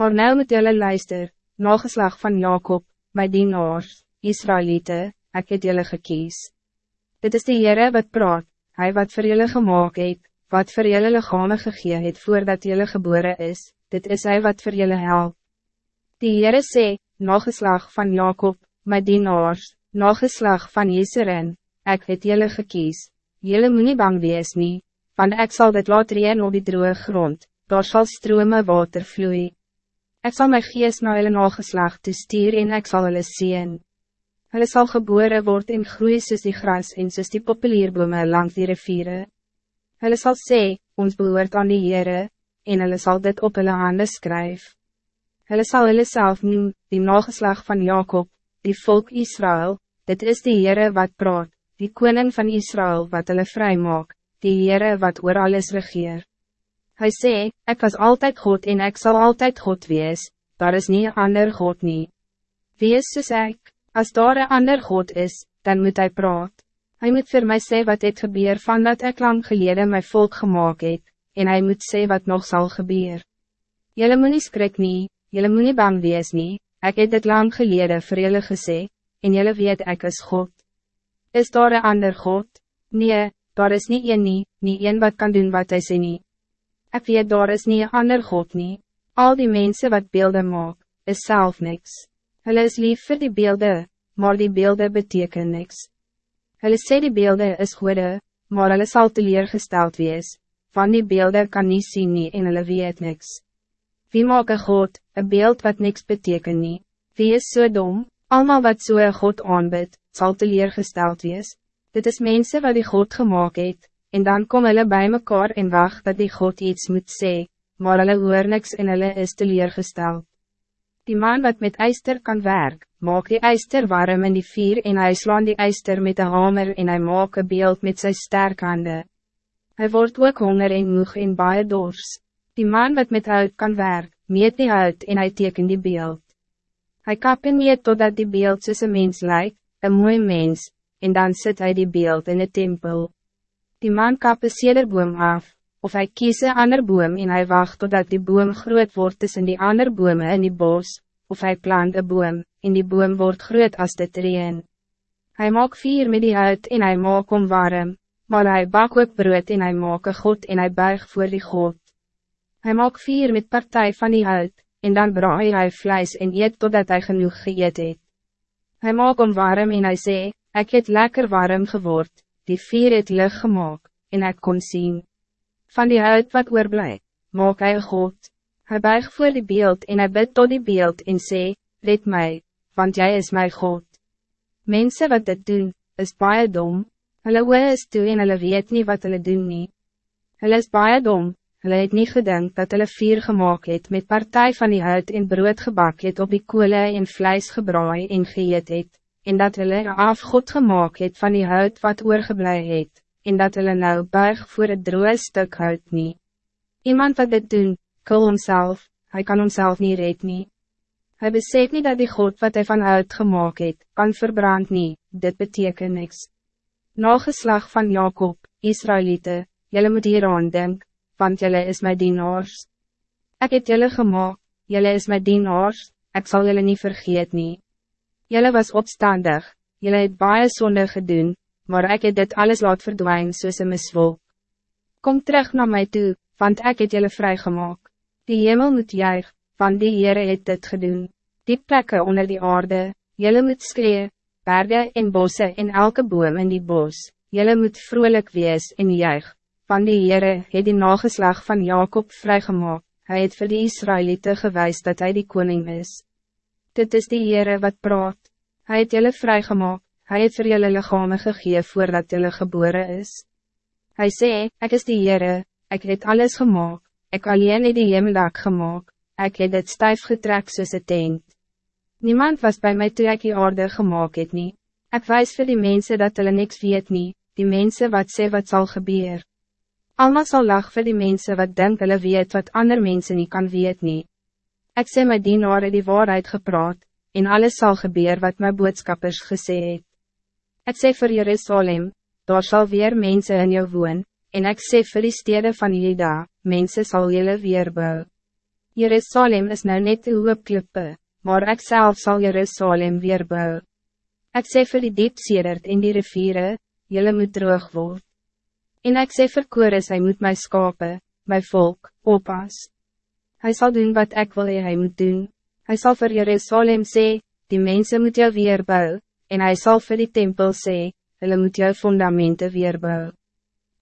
Maar nou moet jullie luister, nageslag van Jacob, my dienaars, Israëlieten, ek het jullie gekies. Dit is die Heere wat praat, hij wat voor jullie gemaakt het, wat voor jullie lichame gegee het voordat jullie geboren is, dit is hij wat voor jullie helpt. Die Heere sê, nageslag van Jacob, my dienaars, nageslag van Jeseren, ek het jullie gekies, jullie moet nie bang wees nie, want ek sal dit laat reen op die droge grond, daar sal strome water vloeien. Ik zal mijn geest naar hulle nageslag te stuur en ik zal hulle zien. Hulle zal geboren worden in groei soos die gras en soos die populierbome langs die riviere. Hulle zal sê, ons behoort aan die Heere, en hulle zal dit op hulle hande skryf. Hulle sal hulle self noem, die nageslag van Jacob, die volk Israël, dit is die Heere wat praat, die koning van Israël wat hulle vry maak, die Heere wat oor alles regeer. Hij zei, ik was altijd God en ik zal altijd God wees, daar is niet ander God niet. Wie is soos ek? Als daar een ander God is, dan moet hij praat. Hij moet voor mij zeggen wat het gebeur van dat ik lang geleden mijn volk gemaakt het, en hij moet zeggen wat nog zal gebeuren. Jullie moet niet skrik nie, jullie moet niet bang wees nie, ek het het lang geleden vir jullie gesê, en jullie weet ek is God. Is daar een ander God? Nee, daar is niet een nie, nie een wat kan doen wat hij sê nie. Ik weet daar is een ander God nie. Al die mensen wat beelden maak, is zelf niks. Hulle is lief voor die beelden, maar die beelden betekenen niks. Hulle sê die beelden is goede, maar hulle sal teleurgesteld wees. Van die beelden kan niet zien nie en hulle weet niks. Wie maak een God, een beeld wat niks betekent nie? Wie is so dom? Almal wat so een God aanbid, sal teleurgesteld wees. Dit is mensen wat die God gemaakt het, en dan kom hulle bij mekaar en wacht dat die God iets moet sê, maar hulle hoor niks en hulle is teleurgesteld. Die man wat met eister kan werk, maak die eister warm in die vier en hij slaan die eister met een hamer en hij maak een beeld met zijn sterk hande. Hy word ook honger en moeg en baie dors. Die man wat met hout kan werk, meet die hout en hij teken die beeld. Hij kap en meet totdat die beeld soos een mens lijkt, een mooi mens, en dan zet hij die beeld in de tempel. Die man kap een cederboom af, of hij kies een ander boom en hij wacht totdat die boom groot wordt tussen die ander bome in die bos, of hij plant een boom, en die boom wordt groot als de treen. Hij maakt vier met die uit en hij maakt om warm, maar hij bak ook brood en hij maakt een god en hij buig voor die god. Hij maakt vier met partij van die uit, en dan braai hij vlees en eet totdat hij genoeg geëet het. Hij maakt om warm en hij sê, ik het lekker warm geword, die vier het lig gemaakt, en ik kon zien. Van die huid wat oorblij, maak hy God. Hij buig voor die beeld en hij bid tot die beeld en sê, red mij, want jij is mijn God. Mensen wat dit doen, is baie dom, hulle oe is toe en hulle weet niet wat hulle doen nie. Hulle is baie dom, hulle het nie gedink dat hulle vier gemaakt het met partij van die huid en brood gebak het op die koele en vlijs gebraai en geëet het en dat hulle afgod gemaakt het van die hout wat oorgeblij het, en dat hulle nou buig voor het droge stuk hout nie. Iemand wat dit doen, kul homself, hij kan homself niet red nie. Hy besef niet dat die God wat hij van hout gemaakt het, kan verbrand nie, dit betekent niks. Nageslag van Jacob, Israëlieten, jullie moet hier aan denk, want jullie is mijn dienaars. Ik heb jullie gemaakt, jullie is mijn dienaars, ik zal jullie niet vergeet nie. Jelle was opstandig, jelle het baie sonde gedoen, maar ik het dit alles laat verdwijnen soos een miswolk. Kom terug naar mij toe, want ik het jelle vrijgemaakt. Die hemel moet juig, want die Heere het dit gedoen. Die plekken onder die aarde, jelle moet skree, berge en bosse en elke boom in die bos, jelle moet vrolijk wees en juig, want die Heere het die nageslag van Jacob vrijgemaakt. Hij het voor de Israëlieten gewijs dat hij die koning is. Dit is die Heere wat praat. Hij het jullie vrijgemaakt, hij het voor jullie lichamen gegeven voordat jullie geboren is. Hij zei, ik is die Heere, ik het alles gemaakt, ik alleen het die hemeldak gemaakt, ik het het stijf getrek soos het tent. Niemand was bij mij toe ek die orde gemaakt het nie. Ik wijs voor die mensen dat hulle niks weet nie, die mensen wat sê wat zal gebeuren. Alma zal lach voor die mensen wat denken hulle weet wat andere mensen niet kan weet nie. Ik sê my dienare die waarheid gepraat, en alles zal gebeuren wat mijn boodskappers gesê het. Ek sê vir Jerusalem, daar zal weer mensen in jou woon, en ik sê vir die stede van Juda, mensen zal jullie weer bou. Jerusalem is nou net een hoopklippe, maar ik zelf zal Jerusalem weer bouwen. Ik sê vir die diepsedert in die riviere, jylle moet droog word. En ik sê vir Kores, hy moet my skape, my volk, oppas. Hij zal doen wat ik wil hij moet doen. Hij zal voor Jerusalem sê, die mensen moet jou weer bouwen, en hij zal voor die tempel sê, hulle moet jou fundamenten weer bouwen.